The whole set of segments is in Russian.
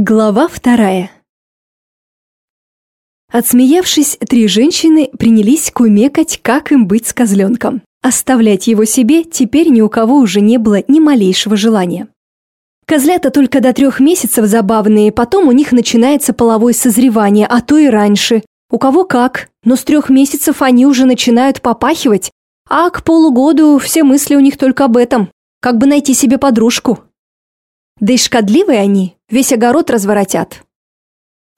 Глава вторая Отсмеявшись, три женщины принялись кумекать, как им быть с козленком. Оставлять его себе теперь ни у кого уже не было ни малейшего желания. Козлята только до трех месяцев забавные, потом у них начинается половое созревание, а то и раньше. У кого как, но с трех месяцев они уже начинают попахивать, а к полугоду все мысли у них только об этом, как бы найти себе подружку. Да и шкодливые они, весь огород разворотят.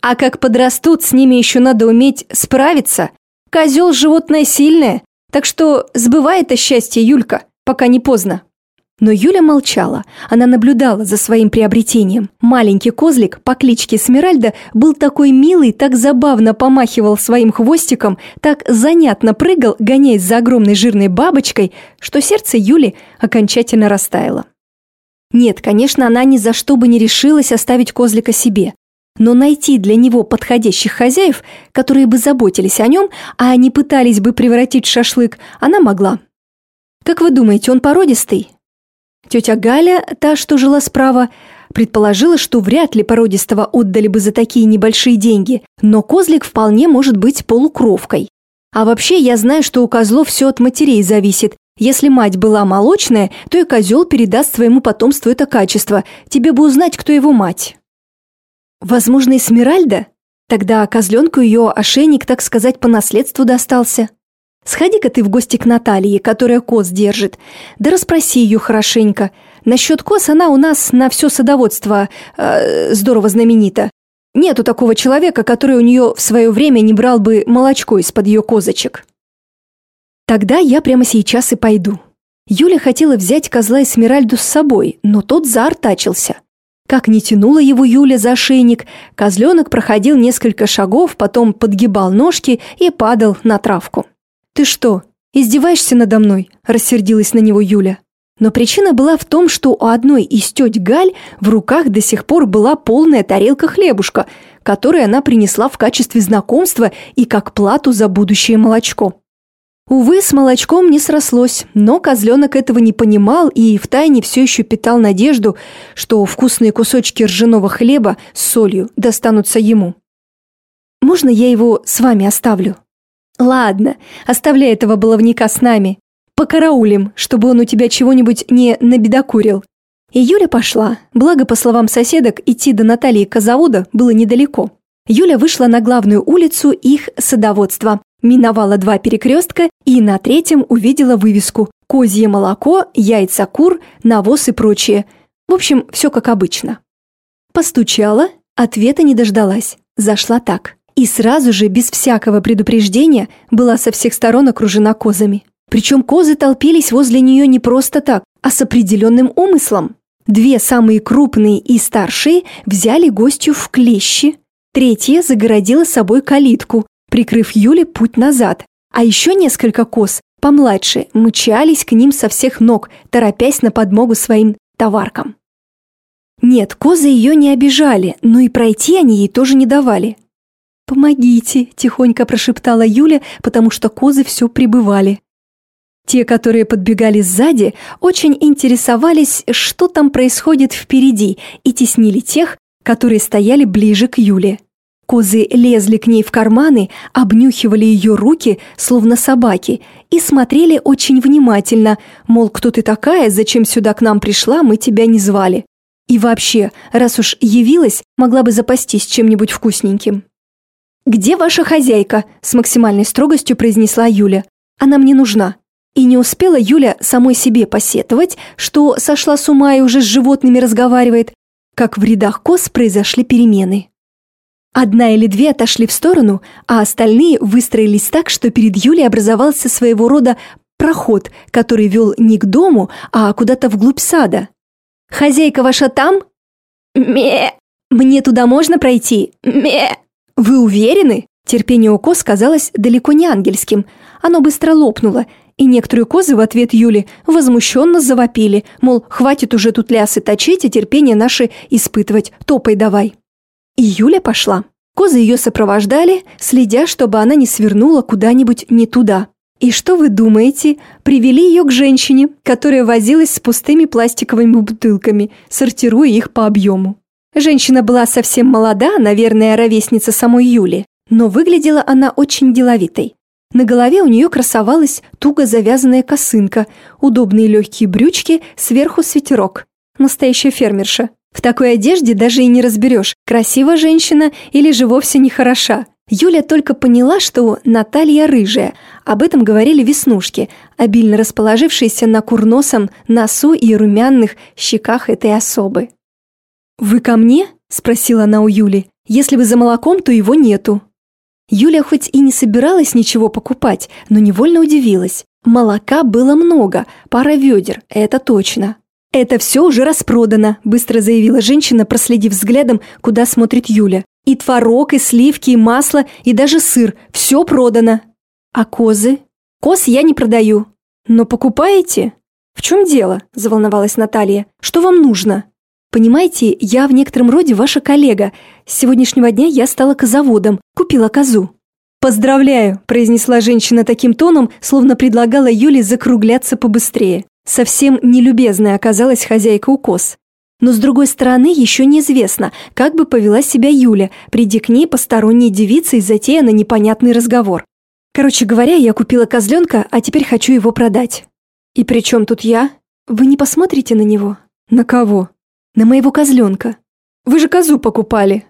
А как подрастут, с ними еще надо уметь справиться. Козел – животное сильное, так что сбывай это счастье, Юлька, пока не поздно. Но Юля молчала. Она наблюдала за своим приобретением. Маленький козлик по кличке Смиральда был такой милый, так забавно помахивал своим хвостиком, так занятно прыгал, гоняясь за огромной жирной бабочкой, что сердце Юли окончательно растаяло. Нет, конечно, она ни за что бы не решилась оставить козлика себе. Но найти для него подходящих хозяев, которые бы заботились о нем, а не пытались бы превратить в шашлык, она могла. Как вы думаете, он породистый? Тетя Галя, та, что жила справа, предположила, что вряд ли породистого отдали бы за такие небольшие деньги, но козлик вполне может быть полукровкой. А вообще я знаю, что у козлов все от матерей зависит, если мать была молочная, то и козел передаст своему потомству это качество. Тебе бы узнать, кто его мать. Возможно, Эсмеральда? Тогда козленку ее ошейник, так сказать, по наследству достался. Сходи-ка ты в гости к Наталье, которая коз держит, да расспроси ее хорошенько. Насчет коз она у нас на все садоводство э, здорово знаменита. Нету такого человека, который у нее в свое время не брал бы молочко из-под ее козочек. Тогда я прямо сейчас и пойду. Юля хотела взять козла Эсмеральду с собой, но тот заортачился. Как не тянула его Юля за шейник, козленок проходил несколько шагов, потом подгибал ножки и падал на травку. «Ты что, издеваешься надо мной?» – рассердилась на него Юля. Но причина была в том, что у одной из теть Галь в руках до сих пор была полная тарелка хлебушка, которую она принесла в качестве знакомства и как плату за будущее молочко. Увы, с молочком не срослось, но козленок этого не понимал и втайне все еще питал надежду, что вкусные кусочки ржаного хлеба с солью достанутся ему. «Можно я его с вами оставлю?» «Ладно, оставляй этого баловника с нами. Покараулим, чтобы он у тебя чего-нибудь не набедокурил». И Юля пошла, благо, по словам соседок, идти до Натальи Казауда было недалеко. Юля вышла на главную улицу их садоводства, миновала два перекрестка и на третьем увидела вывеску «Козье молоко, яйца кур, навоз и прочее». В общем, все как обычно. Постучала, ответа не дождалась. Зашла так. И сразу же, без всякого предупреждения, была со всех сторон окружена козами. Причем козы толпились возле нее не просто так, а с определенным умыслом. Две самые крупные и старшие взяли гостью в клещи, Третья загородила собой калитку, прикрыв Юле путь назад, а еще несколько коз, помладше, мчались к ним со всех ног, торопясь на подмогу своим товаркам. Нет, козы ее не обижали, но и пройти они ей тоже не давали. «Помогите!» – тихонько прошептала Юля, потому что козы все прибывали. Те, которые подбегали сзади, очень интересовались, что там происходит впереди, и теснили тех, которые стояли ближе к Юле. Козы лезли к ней в карманы, обнюхивали ее руки, словно собаки, и смотрели очень внимательно, мол, кто ты такая, зачем сюда к нам пришла, мы тебя не звали. И вообще, раз уж явилась, могла бы запастись чем-нибудь вкусненьким. «Где ваша хозяйка?» – с максимальной строгостью произнесла Юля. «Она мне нужна». И не успела Юля самой себе посетовать, что сошла с ума и уже с животными разговаривает, как в рядах коз произошли перемены. Одна или две отошли в сторону, а остальные выстроились так, что перед Юлей образовался своего рода проход, который вел не к дому, а куда-то вглубь сада. «Хозяйка ваша там?» «Ме!» «Мне туда можно пройти?» «Ме!» «Вы уверены?» Терпение у коз казалось далеко не ангельским. Оно быстро лопнуло, и некоторые козы в ответ Юли возмущенно завопили, мол, хватит уже тут лясы точить и терпение наше испытывать, топай давай. И Юля пошла. Козы ее сопровождали, следя, чтобы она не свернула куда-нибудь не туда. И что вы думаете? Привели ее к женщине, которая возилась с пустыми пластиковыми бутылками, сортируя их по объему. Женщина была совсем молода, наверное, ровесница самой Юли, но выглядела она очень деловитой. На голове у нее красовалась туго завязанная косынка, удобные легкие брючки, сверху свитерок. Настоящая фермерша. В такой одежде даже и не разберешь, красива женщина или же вовсе не хороша. Юля только поняла, что Наталья рыжая. Об этом говорили веснушки, обильно расположившиеся на курносом носу и румяных щеках этой особы. «Вы ко мне?» – спросила она у Юли. «Если вы за молоком, то его нету». Юля хоть и не собиралась ничего покупать, но невольно удивилась. Молока было много, пара ведер, это точно. «Это все уже распродано», – быстро заявила женщина, проследив взглядом, куда смотрит Юля. «И творог, и сливки, и масло, и даже сыр. Все продано». «А козы?» «Коз я не продаю». «Но покупаете?» «В чем дело?» – заволновалась Наталья. «Что вам нужно?» «Понимаете, я в некотором роде ваша коллега. С сегодняшнего дня я стала козаводом, купила козу». «Поздравляю», – произнесла женщина таким тоном, словно предлагала Юле закругляться побыстрее. Совсем нелюбезная оказалась хозяйка укос. Но с другой стороны, еще неизвестно, как бы повела себя Юля, приди к ней посторонней девицы и затея на непонятный разговор. Короче говоря, я купила козленка, а теперь хочу его продать. И при чем тут я? Вы не посмотрите на него? На кого? На моего козленка. Вы же козу покупали.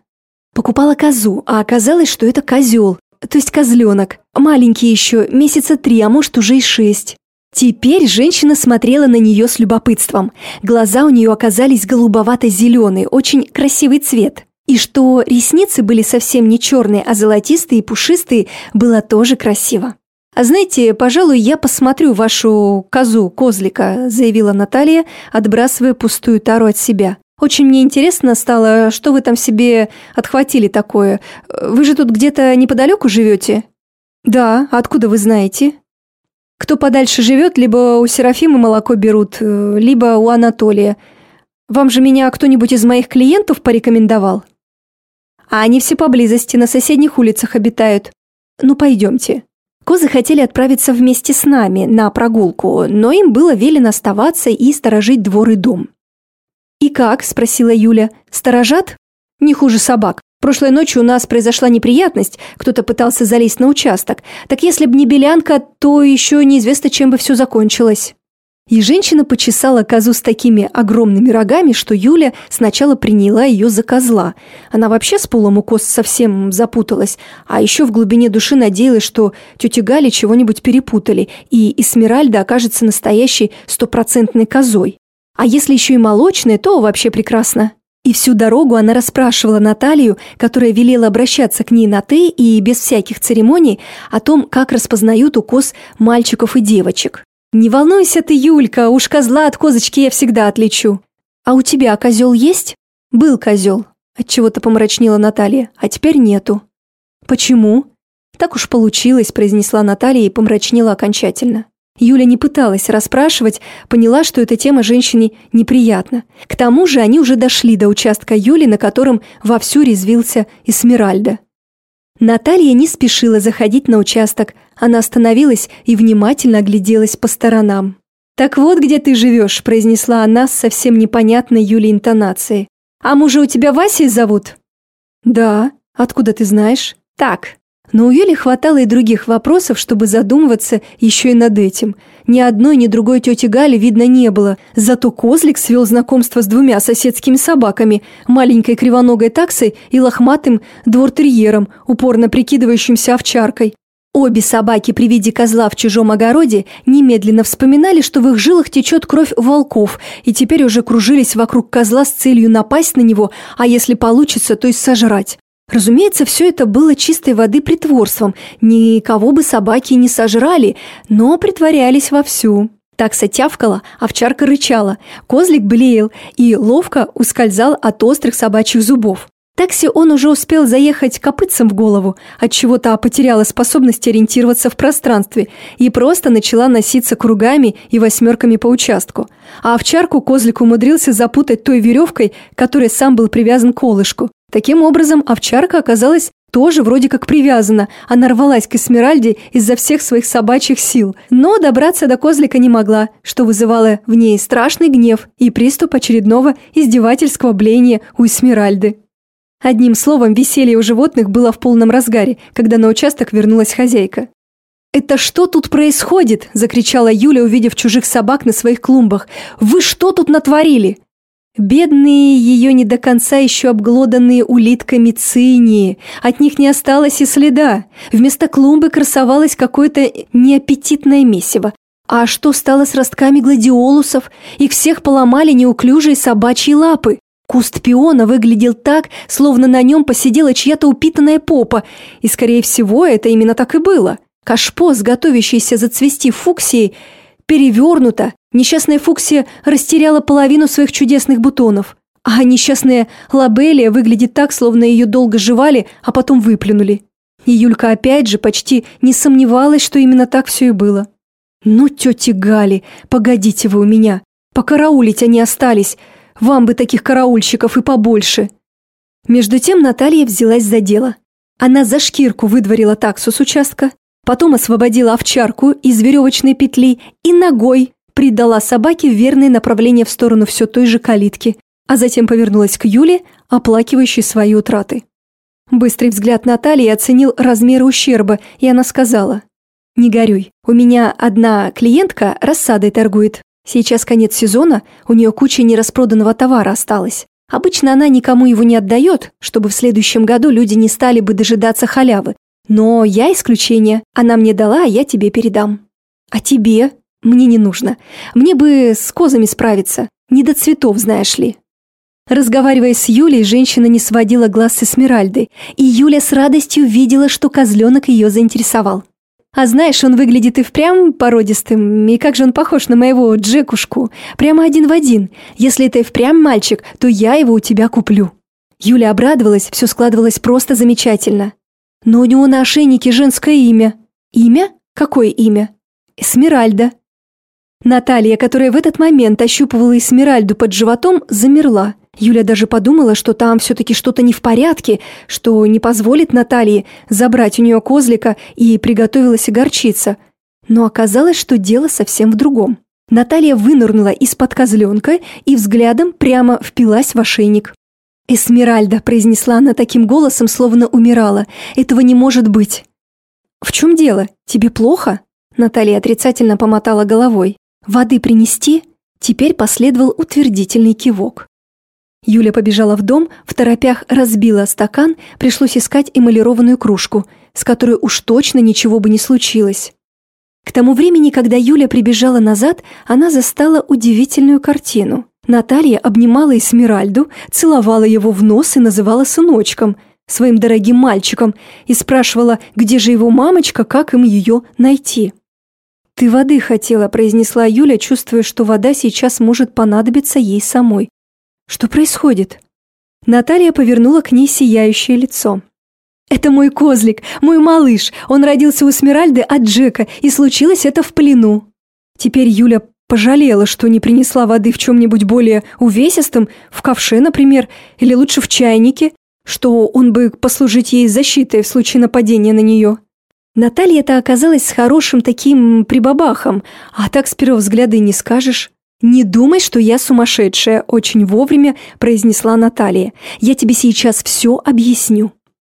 Покупала козу, а оказалось, что это козел, то есть козленок. Маленький еще, месяца три, а может уже и шесть. Теперь женщина смотрела на нее с любопытством. Глаза у нее оказались голубовато-зеленые, очень красивый цвет. И что ресницы были совсем не черные, а золотистые и пушистые, было тоже красиво. «А знаете, пожалуй, я посмотрю вашу козу-козлика», заявила Наталья, отбрасывая пустую тару от себя. «Очень мне интересно стало, что вы там себе отхватили такое. Вы же тут где-то неподалеку живете?» «Да, откуда вы знаете?» Кто подальше живет, либо у Серафимы молоко берут, э, либо у Анатолия. Вам же меня кто-нибудь из моих клиентов порекомендовал? А они все поблизости, на соседних улицах обитают. Ну, пойдемте. Козы хотели отправиться вместе с нами на прогулку, но им было велено оставаться и сторожить двор и дом. «И как?» – спросила Юля. «Сторожат?» «Не хуже собак. Прошлой ночью у нас произошла неприятность, кто-то пытался залезть на участок. Так если б не белянка, то еще неизвестно, чем бы все закончилось. И женщина почесала козу с такими огромными рогами, что Юля сначала приняла ее за козла. Она вообще с полом у коз совсем запуталась, а еще в глубине души надеялась, что тетя Галя чего-нибудь перепутали, и Эсмеральда окажется настоящей стопроцентной козой. А если еще и молочная, то вообще прекрасно. И всю дорогу она расспрашивала Наталью, которая велела обращаться к ней на «ты» и без всяких церемоний, о том, как распознают укус мальчиков и девочек. «Не волнуйся ты, Юлька, уж козла от козочки я всегда отличу. А у тебя козел есть?» «Был козел», – отчего-то помрачнела Наталья, – «а теперь нету». «Почему?» «Так уж получилось», – произнесла Наталья и помрачнела окончательно. Юля не пыталась расспрашивать, поняла, что эта тема женщине неприятна. К тому же они уже дошли до участка Юли, на котором вовсю резвился Эсмеральда. Наталья не спешила заходить на участок. Она остановилась и внимательно огляделась по сторонам. «Так вот, где ты живешь», – произнесла она с совсем непонятной Юле интонацией. «А мужа у тебя Васей зовут?» «Да. Откуда ты знаешь?» «Так, но у Юли хватало и других вопросов, чтобы задумываться еще и над этим. Ни одной, ни другой тети Гали видно не было. Зато Козлик свел знакомство с двумя соседскими собаками, маленькой кривоногой таксой и лохматым двортерьером, упорно прикидывающимся овчаркой. Обе собаки при виде козла в чужом огороде немедленно вспоминали, что в их жилах течет кровь волков, и теперь уже кружились вокруг козла с целью напасть на него, а если получится, то и сожрать. Разумеется, все это было чистой воды притворством, никого бы собаки не сожрали, но притворялись вовсю. Такса тявкала, овчарка рычала, козлик блеял и ловко ускользал от острых собачьих зубов. Такси он уже успел заехать копытцем в голову, от чего то потеряла способность ориентироваться в пространстве и просто начала носиться кругами и восьмерками по участку. А овчарку козлик умудрился запутать той веревкой, которой сам был привязан к колышку. Таким образом, овчарка оказалась тоже вроде как привязана. Она рвалась к Эсмеральде из-за всех своих собачьих сил. Но добраться до козлика не могла, что вызывало в ней страшный гнев и приступ очередного издевательского блеяния у Эсмеральды. Одним словом, веселье у животных было в полном разгаре, когда на участок вернулась хозяйка. «Это что тут происходит?» – закричала Юля, увидев чужих собак на своих клумбах. «Вы что тут натворили?» Бедные ее не до конца еще обглоданные улитками цинии. От них не осталось и следа. Вместо клумбы красовалось какое-то неаппетитное месиво. А что стало с ростками гладиолусов? Их всех поломали неуклюжие собачьи лапы. Куст пиона выглядел так, словно на нем посидела чья-то упитанная попа. И, скорее всего, это именно так и было. Кашпо, готовящийся зацвести фуксией, перевернута, несчастная фуксия растеряла половину своих чудесных бутонов, а несчастная лабелия выглядит так, словно ее долго жевали, а потом выплюнули. И Юлька опять же почти не сомневалась, что именно так все и было. «Ну, тети Гали, погодите вы у меня. Покараулить они остались. Вам бы таких караульщиков и побольше». Между тем Наталья взялась за дело. Она за шкирку выдворила таксу с участка, Потом освободила овчарку из веревочной петли и ногой придала собаке верное направление в сторону все той же калитки, а затем повернулась к Юле, оплакивающей свои утраты. Быстрый взгляд Натальи оценил размеры ущерба, и она сказала, «Не горюй, у меня одна клиентка рассадой торгует. Сейчас конец сезона, у нее куча нераспроданного товара осталась. Обычно она никому его не отдает, чтобы в следующем году люди не стали бы дожидаться халявы, но я исключение. Она мне дала, а я тебе передам. А тебе? Мне не нужно. Мне бы с козами справиться. Не до цветов, знаешь ли. Разговаривая с Юлей, женщина не сводила глаз с Эсмеральды, и Юля с радостью видела, что козленок ее заинтересовал. А знаешь, он выглядит и впрямь породистым, и как же он похож на моего Джекушку, прямо один в один. Если это и впрямь мальчик, то я его у тебя куплю. Юля обрадовалась, все складывалось просто замечательно. Но у него на ошейнике женское имя. Имя? Какое имя? Эсмеральда. Наталья, которая в этот момент ощупывала Эсмеральду под животом, замерла. Юля даже подумала, что там все-таки что-то не в порядке, что не позволит Наталье забрать у нее козлика и приготовилась огорчиться. Но оказалось, что дело совсем в другом. Наталья вынырнула из-под козленка и взглядом прямо впилась в ошейник. «Эсмеральда», — произнесла она таким голосом, словно умирала. «Этого не может быть». «В чем дело? Тебе плохо?» Наталья отрицательно помотала головой. «Воды принести?» Теперь последовал утвердительный кивок. Юля побежала в дом, в торопях разбила стакан, пришлось искать эмалированную кружку, с которой уж точно ничего бы не случилось. К тому времени, когда Юля прибежала назад, она застала удивительную картину. Наталья обнимала Эсмеральду, целовала его в нос и называла сыночком, своим дорогим мальчиком, и спрашивала, где же его мамочка, как им ее найти. «Ты воды хотела», – произнесла Юля, чувствуя, что вода сейчас может понадобиться ей самой. «Что происходит?» Наталья повернула к ней сияющее лицо. «Это мой козлик, мой малыш. Он родился у Смиральды от Джека, и случилось это в плену». Теперь Юля Пожалела, что не принесла воды в чем-нибудь более увесистом, в ковше, например, или лучше в чайнике, что он бы послужить ей защитой в случае нападения на нее. Наталья-то оказалась с хорошим таким прибабахом, а так с первого взгляда и не скажешь. «Не думай, что я сумасшедшая», – очень вовремя произнесла Наталья. «Я тебе сейчас все объясню».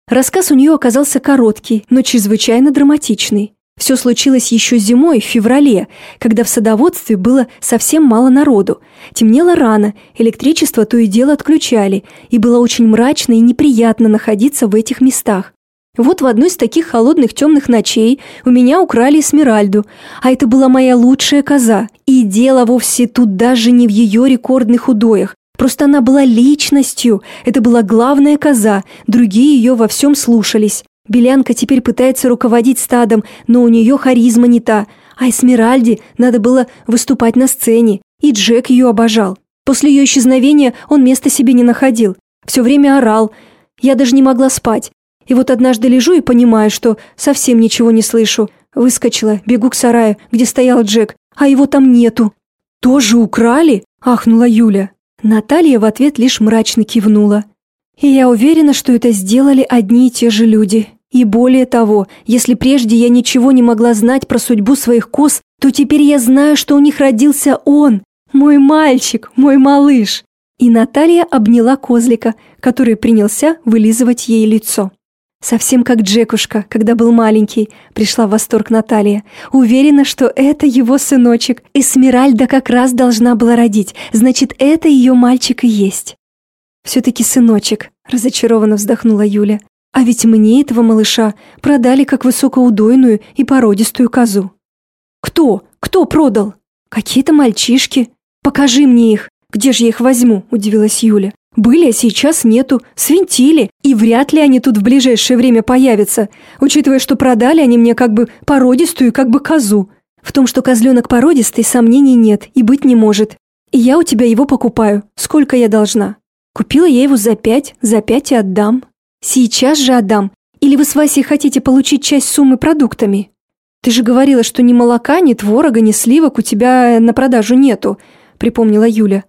Рассказ у нее оказался короткий, но чрезвычайно драматичный. Все случилось еще зимой, в феврале, когда в садоводстве было совсем мало народу. Темнело рано, электричество то и дело отключали, и было очень мрачно и неприятно находиться в этих местах. Вот в одной из таких холодных темных ночей у меня украли Эсмеральду, а это была моя лучшая коза. И дело вовсе тут даже не в ее рекордных удоях. Просто она была личностью, это была главная коза, другие ее во всем слушались. Белянка теперь пытается руководить стадом, но у нее харизма не та, а Эсмеральде надо было выступать на сцене, и Джек ее обожал. После ее исчезновения он места себе не находил, все время орал, я даже не могла спать. И вот однажды лежу и понимаю, что совсем ничего не слышу. Выскочила, бегу к сараю, где стоял Джек, а его там нету. «Тоже украли?» – ахнула Юля. Наталья в ответ лишь мрачно кивнула. И я уверена, что это сделали одни и те же люди. И более того, если прежде я ничего не могла знать про судьбу своих коз, то теперь я знаю, что у них родился он, мой мальчик, мой малыш. И Наталья обняла козлика, который принялся вылизывать ей лицо. Совсем как Джекушка, когда был маленький, пришла в восторг Наталья. Уверена, что это его сыночек. Эсмеральда как раз должна была родить, значит, это ее мальчик и есть. Все-таки сыночек, разочарованно вздохнула Юля. А ведь мне этого малыша продали как высокоудойную и породистую козу. Кто? Кто продал? Какие-то мальчишки. Покажи мне их. Где же я их возьму? Удивилась Юля. Были, а сейчас нету. Свинтили. И вряд ли они тут в ближайшее время появятся, учитывая, что продали они мне как бы породистую как бы козу. В том, что козленок породистый, сомнений нет и быть не может. И я у тебя его покупаю. Сколько я должна? Купила я его за пять, за пять и отдам. Сейчас же отдам. Или вы с Васей хотите получить часть суммы продуктами? Ты же говорила, что ни молока, ни творога, ни сливок у тебя на продажу нету, припомнила Юля.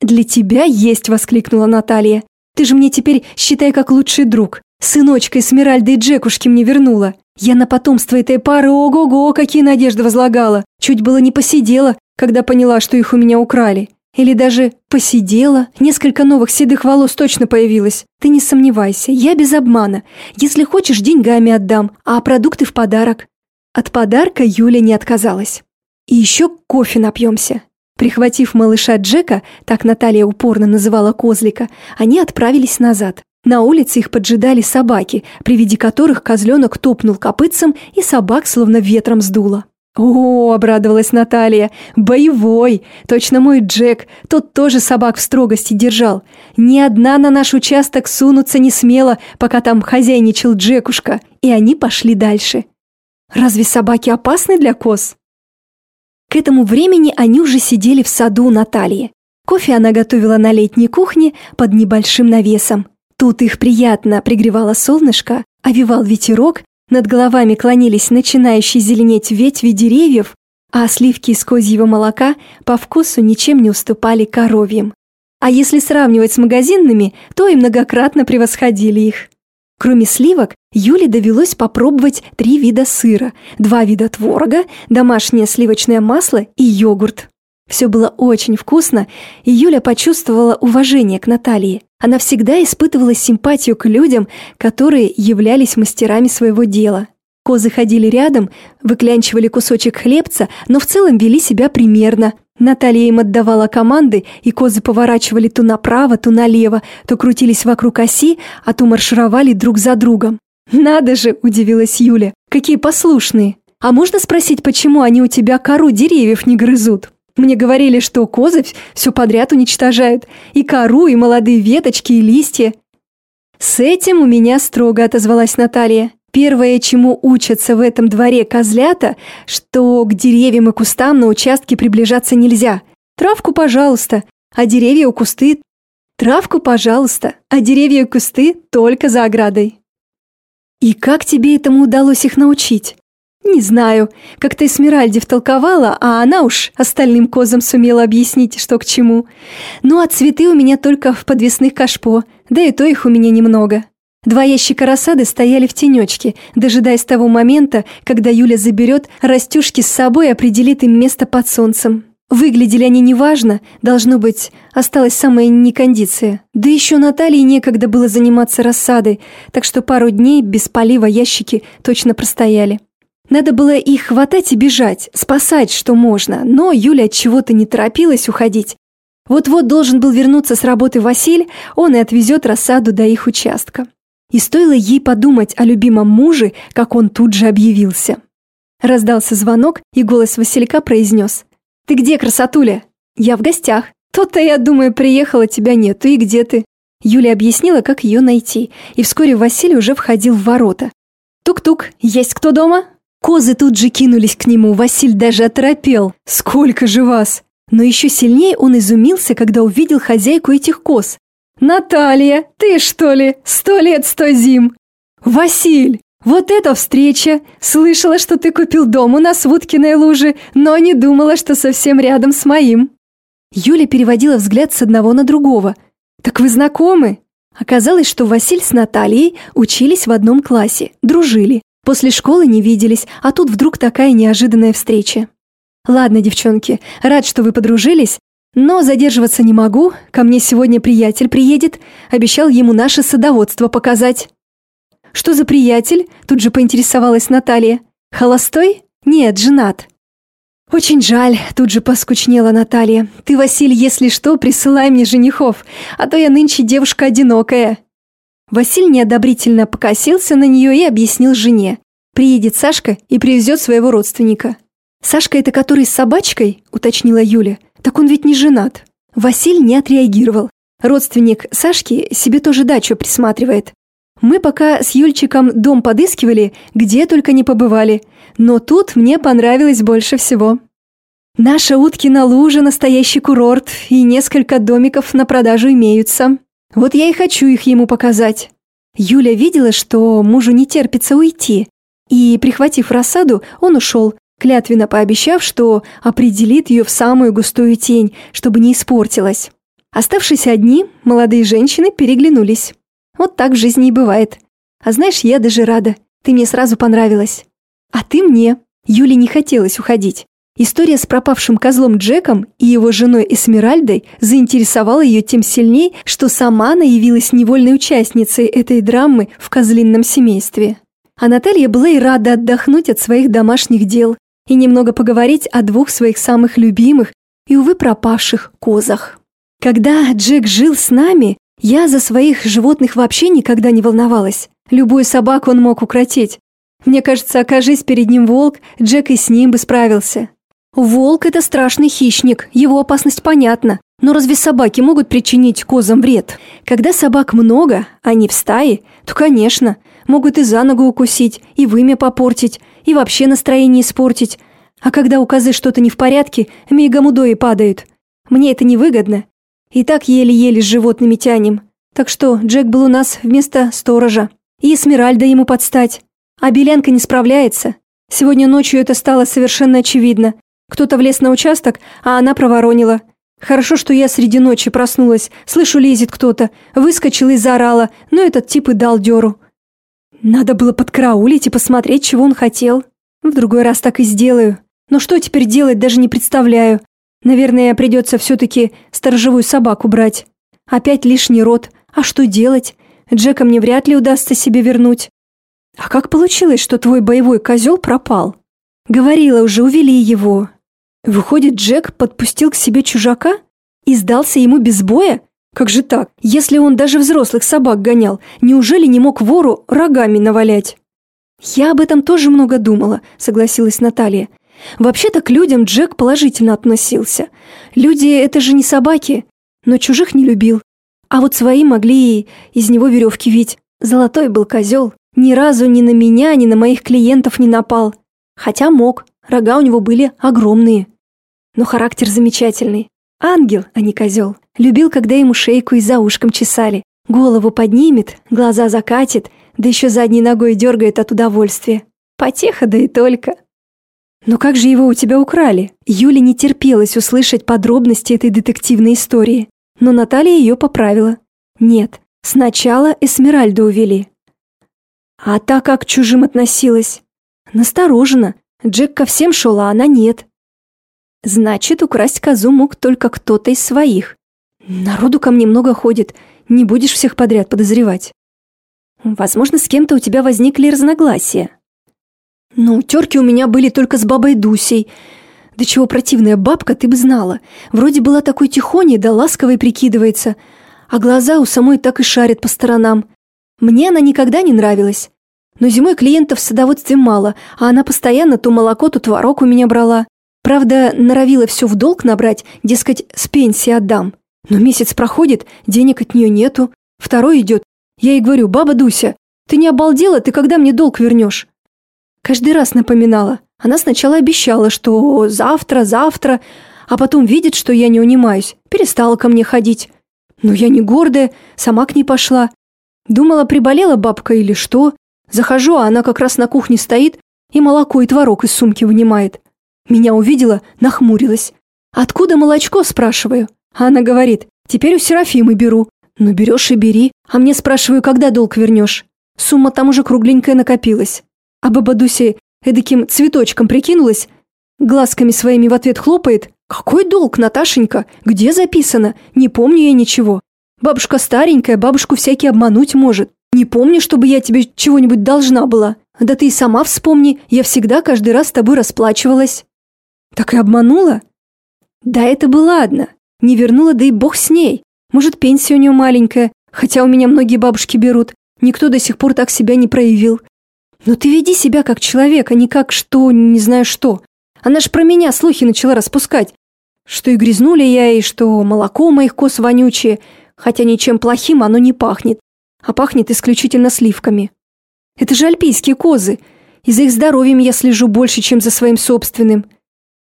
«Для тебя есть!» – воскликнула Наталья. «Ты же мне теперь, считай, как лучший друг. Сыночка Эсмеральда и Джекушки мне вернула. Я на потомство этой пары ого-го, какие надежды возлагала. Чуть было не посидела, когда поняла, что их у меня украли. Или даже посидела. Несколько новых седых волос точно появилось. Ты не сомневайся, я без обмана. Если хочешь, деньгами отдам, а продукты в подарок». От подарка Юля не отказалась. «И еще кофе напьемся. Прихватив малыша Джека, так Наталья упорно называла козлика, они отправились назад. На улице их поджидали собаки, при виде которых козленок топнул копытцем и собак словно ветром сдуло. «О, — обрадовалась Наталья, — боевой! Точно мой Джек, тот тоже собак в строгости держал. Ни одна на наш участок сунуться не смела, пока там хозяйничал Джекушка, и они пошли дальше. Разве собаки опасны для коз?» К этому времени они уже сидели в саду Натальи. Кофе она готовила на летней кухне под небольшим навесом. Тут их приятно пригревало солнышко, овивал ветерок, над головами клонились начинающие зеленеть ветви деревьев, а сливки из козьего молока по вкусу ничем не уступали коровьим. А если сравнивать с магазинными, то и многократно превосходили их. Кроме сливок, Юле довелось попробовать три вида сыра, два вида творога, домашнее сливочное масло и йогурт. Все было очень вкусно, и Юля почувствовала уважение к Наталье. Она всегда испытывала симпатию к людям, которые являлись мастерами своего дела. Козы ходили рядом, выклянчивали кусочек хлебца, но в целом вели себя примерно, Наталья им отдавала команды, и козы поворачивали то направо, то налево, то крутились вокруг оси, а то маршировали друг за другом. «Надо же!» – удивилась Юля. «Какие послушные! А можно спросить, почему они у тебя кору деревьев не грызут?» Мне говорили, что козы все подряд уничтожают. И кору, и молодые веточки, и листья. «С этим у меня строго», – отозвалась Наталья. Первое, чему учатся в этом дворе козлята, что к деревьям и кустам на участке приближаться нельзя. Травку, пожалуйста, а деревья у кусты... Травку, пожалуйста, а деревья и кусты только за оградой. И как тебе этому удалось их научить? Не знаю, как ты Эсмеральде втолковала, а она уж остальным козам сумела объяснить, что к чему. Ну, а цветы у меня только в подвесных кашпо, да и то их у меня немного. Два ящика рассады стояли в тенечке, дожидаясь того момента, когда Юля заберет растюшки с собой и определит им место под солнцем. Выглядели они неважно, должно быть, осталась самая некондиция. Да еще Наталье некогда было заниматься рассадой, так что пару дней без полива ящики точно простояли. Надо было их хватать и бежать, спасать, что можно, но Юля от чего-то не торопилась уходить. Вот-вот должен был вернуться с работы Василь, он и отвезет рассаду до их участка. И стоило ей подумать о любимом муже, как он тут же объявился. Раздался звонок, и голос Василька произнес. «Ты где, красотуля?» «Я в гостях. Тот-то, я думаю, приехала, тебя нету, и где ты?» Юля объяснила, как ее найти, и вскоре Василий уже входил в ворота. «Тук-тук, есть кто дома?» Козы тут же кинулись к нему, Василь даже оторопел. «Сколько же вас!» Но еще сильнее он изумился, когда увидел хозяйку этих коз. «Наталья, ты что ли? Сто лет, сто зим!» «Василь, вот эта встреча! Слышала, что ты купил дом у нас в Уткиной луже, но не думала, что совсем рядом с моим!» Юля переводила взгляд с одного на другого. «Так вы знакомы?» Оказалось, что Василь с Натальей учились в одном классе, дружили. После школы не виделись, а тут вдруг такая неожиданная встреча. Ладно, девчонки, рад, что вы подружились, но задерживаться не могу. Ко мне сегодня приятель приедет, обещал ему наше садоводство показать. Что за приятель? Тут же поинтересовалась Наталья. Холостой? Нет, женат. «Очень жаль», — тут же поскучнела Наталья. «Ты, Василий, если что, присылай мне женихов, а то я нынче девушка одинокая». Василь неодобрительно покосился на нее и объяснил жене. «Приедет Сашка и привезет своего родственника». «Сашка это который с собачкой?» – уточнила Юля. «Так он ведь не женат». Василь не отреагировал. Родственник Сашки себе тоже дачу присматривает. Мы пока с Юльчиком дом подыскивали, где только не побывали. Но тут мне понравилось больше всего. Наша Уткина лужа – настоящий курорт, и несколько домиков на продажу имеются. Вот я и хочу их ему показать. Юля видела, что мужу не терпится уйти, и, прихватив рассаду, он ушел, клятвенно пообещав, что определит ее в самую густую тень, чтобы не испортилась. Оставшись одни, молодые женщины переглянулись. Вот так в жизни и бывает. А знаешь, я даже рада. Ты мне сразу понравилась. А ты мне. Юле не хотелось уходить. История с пропавшим козлом Джеком и его женой Эсмеральдой заинтересовала ее тем сильней, что сама она явилась невольной участницей этой драмы в козлинном семействе. А Наталья была и рада отдохнуть от своих домашних дел и немного поговорить о двух своих самых любимых и, увы, пропавших козах. Когда Джек жил с нами, я за своих животных вообще никогда не волновалась. Любую собаку он мог укротить. Мне кажется, окажись перед ним волк, Джек и с ним бы справился. Волк – это страшный хищник, его опасность понятна. Но разве собаки могут причинить козам вред? Когда собак много, они в стае, то, конечно, могут и за ногу укусить, и вымя попортить, и вообще настроение испортить. А когда у козы что-то не в порядке, мигом удои падают. Мне это невыгодно. И так еле-еле с животными тянем. Так что Джек был у нас вместо сторожа. И Эсмеральда ему подстать. А Белянка не справляется. Сегодня ночью это стало совершенно очевидно. Кто-то влез на участок, а она проворонила. Хорошо, что я среди ночи проснулась. Слышу, лезет кто-то. Выскочила и заорала, но этот тип и дал дёру. Надо было подкраулить и посмотреть, чего он хотел. В другой раз так и сделаю. Но что теперь делать, даже не представляю. Наверное, придется все-таки сторожевую собаку брать. Опять лишний рот. А что делать? Джека мне вряд ли удастся себе вернуть. А как получилось, что твой боевой козел пропал? Говорила уже, увели его. Выходит, Джек подпустил к себе чужака и сдался ему без боя? Как же так? Если он даже взрослых собак гонял, неужели не мог вору рогами навалять? Я об этом тоже много думала, согласилась Наталья. Вообще-то к людям Джек положительно относился. Люди – это же не собаки, но чужих не любил. А вот свои могли из него веревки вить. Золотой был козел. Ни разу ни на меня, ни на моих клиентов не напал. Хотя мог, рога у него были огромные. Но характер замечательный. Ангел, а не козел. Любил, когда ему шейку и за ушком чесали. Голову поднимет, глаза закатит, да еще задней ногой дергает от удовольствия. Потеха, да и только. «Но как же его у тебя украли?» Юле не терпелось услышать подробности этой детективной истории. Но Наталья ее поправила. «Нет, сначала Эсмеральду увели». «А та как к чужим относилась?» «Настороженно. Джек ко всем шел, а она нет». «Значит, украсть козу мог только кто-то из своих. Народу ко мне много ходит, не будешь всех подряд подозревать». «Возможно, с кем-то у тебя возникли разногласия», ну, терки у меня были только с бабой Дусей. Да чего противная бабка, ты бы знала. Вроде была такой тихоней, да ласковой прикидывается. А глаза у самой так и шарят по сторонам. Мне она никогда не нравилась. Но зимой клиентов в садоводстве мало, а она постоянно то молоко, то творог у меня брала. Правда, норовила все в долг набрать, дескать, с пенсии отдам. Но месяц проходит, денег от нее нету. Второй идет. Я ей говорю, баба Дуся, ты не обалдела, ты когда мне долг вернешь? Каждый раз напоминала. Она сначала обещала, что завтра, завтра, а потом видит, что я не унимаюсь, перестала ко мне ходить. Но я не гордая, сама к ней пошла. Думала, приболела бабка или что. Захожу, а она как раз на кухне стоит и молоко и творог из сумки вынимает. Меня увидела, нахмурилась. «Откуда молочко?» – спрашиваю. А она говорит, «Теперь у Серафимы беру». Ну, берешь и бери. А мне спрашиваю, когда долг вернешь? Сумма там уже кругленькая накопилась. А баба Дуся эдаким цветочком прикинулась, глазками своими в ответ хлопает. «Какой долг, Наташенька? Где записано? Не помню я ничего. Бабушка старенькая, бабушку всякий обмануть может. Не помню, чтобы я тебе чего-нибудь должна была. Да ты и сама вспомни, я всегда каждый раз с тобой расплачивалась». «Так и обманула?» «Да это бы ладно. Не вернула, да и бог с ней. Может, пенсия у нее маленькая, хотя у меня многие бабушки берут. Никто до сих пор так себя не проявил. Но ты веди себя как человек, а не как что, не знаю что. Она ж про меня слухи начала распускать. Что и грязнули я, и что молоко моих коз вонючее, хотя ничем плохим оно не пахнет, а пахнет исключительно сливками. Это же альпийские козы, и за их здоровьем я слежу больше, чем за своим собственным.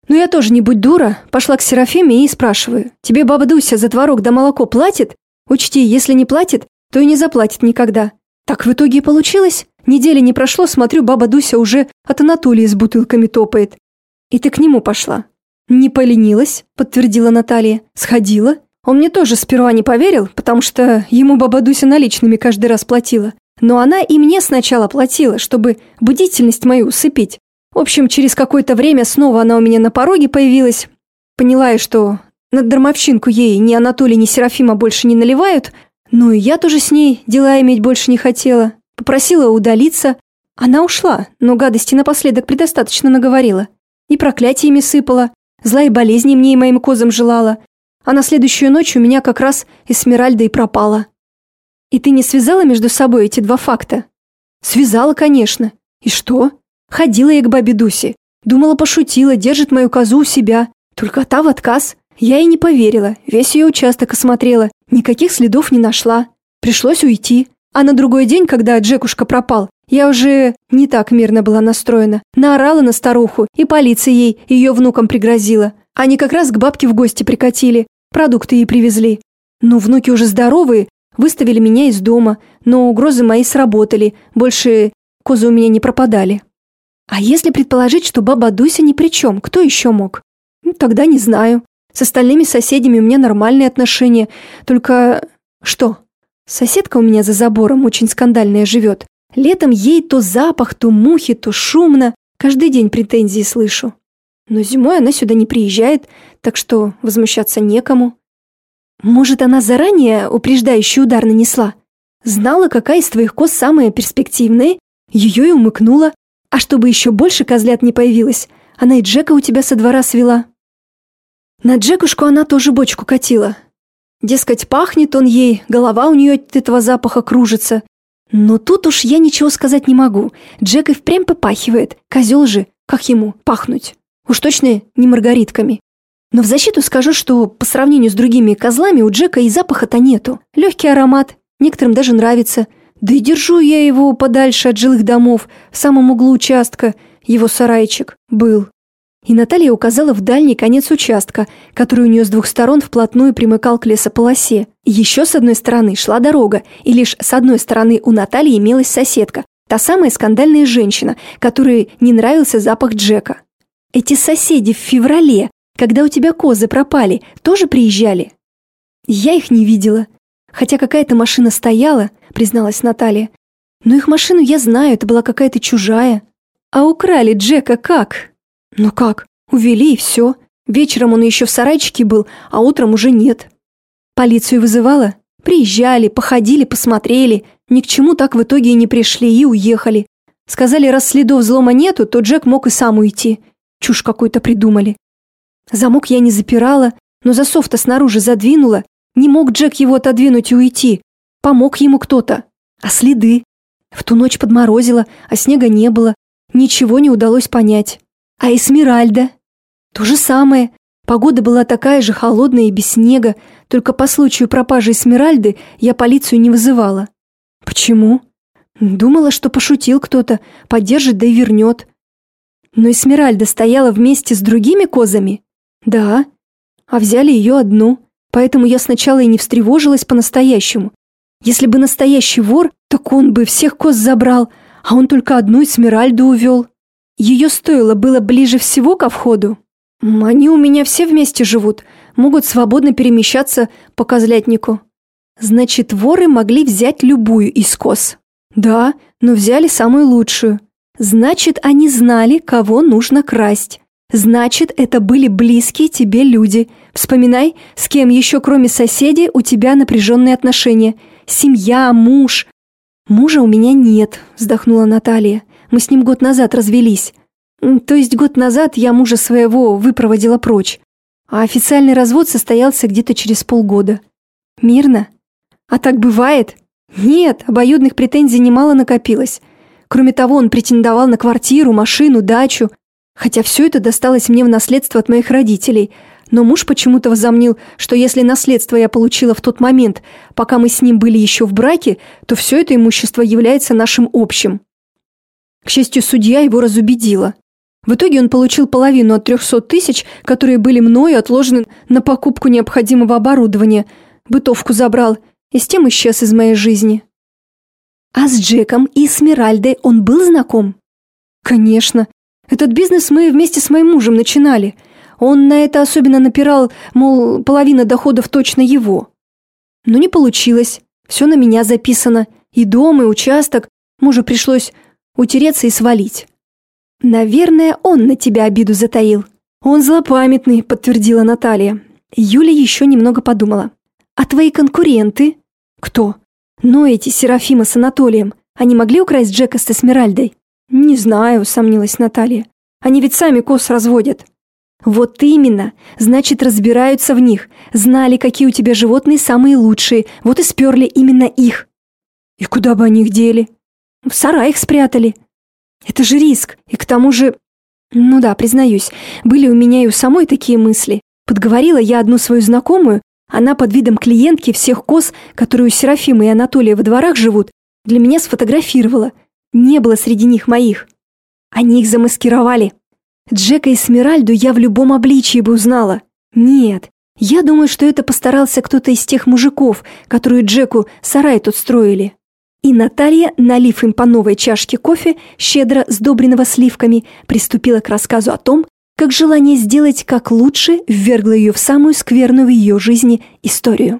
Но я тоже не будь дура, пошла к Серафиме и спрашиваю, тебе баба Дуся за творог да молоко платит? Учти, если не платит, то и не заплатит никогда. Так в итоге и получилось. Недели не прошло, смотрю, баба Дуся уже от Анатолия с бутылками топает. И ты к нему пошла. Не поленилась, подтвердила Наталья. Сходила. Он мне тоже сперва не поверил, потому что ему баба Дуся наличными каждый раз платила. Но она и мне сначала платила, чтобы бдительность мою усыпить. В общем, через какое-то время снова она у меня на пороге появилась. Поняла я, что на дармовщинку ей ни Анатолий, ни Серафима больше не наливают, ну и я тоже с ней дела иметь больше не хотела. Попросила удалиться. Она ушла, но гадости напоследок предостаточно наговорила. И проклятиями сыпала, зла и болезни мне и моим козам желала. А на следующую ночь у меня как раз Эсмеральда и пропала. И ты не связала между собой эти два факта? Связала, конечно. И что? Ходила я к бабе Дусе. Думала, пошутила, держит мою козу у себя. Только та в отказ. Я ей не поверила, весь ее участок осмотрела, никаких следов не нашла. Пришлось уйти. А на другой день, когда Джекушка пропал, я уже не так мирно была настроена. Наорала на старуху, и полиция ей, ее внукам пригрозила. Они как раз к бабке в гости прикатили, продукты ей привезли. Но внуки уже здоровые, выставили меня из дома, но угрозы мои сработали, больше козы у меня не пропадали. А если предположить, что баба Дуся ни при чем, кто еще мог? Ну, тогда не знаю. С остальными соседями у меня нормальные отношения. Только... Что? Соседка у меня за забором очень скандальная живет. Летом ей то запах, то мухи, то шумно. Каждый день претензии слышу. Но зимой она сюда не приезжает, так что возмущаться некому. Может, она заранее упреждающий удар нанесла? Знала, какая из твоих коз самая перспективная, ее и умыкнула, а чтобы еще больше козлят не появилось, она и Джека у тебя со двора свела. На Джекушку она тоже бочку катила. Дескать, пахнет он ей, голова у нее от этого запаха кружится. Но тут уж я ничего сказать не могу. Джек и впрямь попахивает. Козел же, как ему, пахнуть. Уж точно не маргаритками. Но в защиту скажу, что по сравнению с другими козлами у Джека и запаха-то нету. Легкий аромат, некоторым даже нравится – да и держу я его подальше от жилых домов, в самом углу участка. Его сарайчик был. И Наталья указала в дальний конец участка, который у нее с двух сторон вплотную примыкал к лесополосе. Еще с одной стороны шла дорога, и лишь с одной стороны у Натальи имелась соседка, та самая скандальная женщина, которой не нравился запах Джека. Эти соседи в феврале, когда у тебя козы пропали, тоже приезжали? Я их не видела. Хотя какая-то машина стояла, призналась Наталья. Но их машину я знаю, это была какая-то чужая. А украли Джека как? Ну как? Увели и все. Вечером он еще в сарайчике был, а утром уже нет. Полицию вызывала? Приезжали, походили, посмотрели. Ни к чему так в итоге и не пришли и уехали. Сказали, раз следов взлома нету, то Джек мог и сам уйти. Чушь какую-то придумали. Замок я не запирала, но засов-то снаружи задвинула. Не мог Джек его отодвинуть и уйти. Помог ему кто-то. А следы? В ту ночь подморозило, а снега не было. Ничего не удалось понять. А Эсмеральда? То же самое. Погода была такая же холодная и без снега, только по случаю пропажи Эсмеральды я полицию не вызывала. Почему? Думала, что пошутил кто-то, поддержит да и вернет. Но Эсмеральда стояла вместе с другими козами? Да. А взяли ее одну, поэтому я сначала и не встревожилась по-настоящему. Если бы настоящий вор, так он бы всех коз забрал, а он только одну Эсмеральду увел. Ее стоило было ближе всего ко входу. Они у меня все вместе живут, могут свободно перемещаться по козлятнику. Значит, воры могли взять любую из коз. Да, но взяли самую лучшую. Значит, они знали, кого нужно красть. Значит, это были близкие тебе люди. Вспоминай, с кем еще кроме соседей у тебя напряженные отношения. Семья, муж. Мужа у меня нет, вздохнула Наталья. Мы с ним год назад развелись. То есть год назад я мужа своего выпроводила прочь. А официальный развод состоялся где-то через полгода. Мирно? А так бывает? Нет, обоюдных претензий немало накопилось. Кроме того, он претендовал на квартиру, машину, дачу. Хотя все это досталось мне в наследство от моих родителей. Но муж почему-то возомнил, что если наследство я получила в тот момент, пока мы с ним были еще в браке, то все это имущество является нашим общим. К счастью, судья его разубедила. В итоге он получил половину от 300 тысяч, которые были мною отложены на покупку необходимого оборудования, бытовку забрал и с тем исчез из моей жизни. А с Джеком и Эсмеральдой он был знаком? Конечно. Этот бизнес мы вместе с моим мужем начинали. Он на это особенно напирал, мол, половина доходов точно его. Но не получилось. Все на меня записано. И дом, и участок. Мужу пришлось утереться и свалить. «Наверное, он на тебя обиду затаил». «Он злопамятный», — подтвердила Наталья. Юля еще немного подумала. «А твои конкуренты?» «Кто?» «Ну, эти Серафима с Анатолием. Они могли украсть Джека с Эсмеральдой?» «Не знаю», — сомнилась Наталья. «Они ведь сами кос разводят». «Вот именно. Значит, разбираются в них. Знали, какие у тебя животные самые лучшие. Вот и сперли именно их». «И куда бы они их дели?» «В сарай их спрятали». Это же риск. И к тому же... Ну да, признаюсь, были у меня и у самой такие мысли. Подговорила я одну свою знакомую, она под видом клиентки всех коз, которые у Серафима и Анатолия во дворах живут, для меня сфотографировала. Не было среди них моих. Они их замаскировали. Джека и Смиральду я в любом обличии бы узнала. Нет, я думаю, что это постарался кто-то из тех мужиков, которые Джеку сарай тут строили. И Наталья, налив им по новой чашке кофе, щедро сдобренного сливками, приступила к рассказу о том, как желание сделать как лучше ввергло ее в самую скверную в ее жизни историю.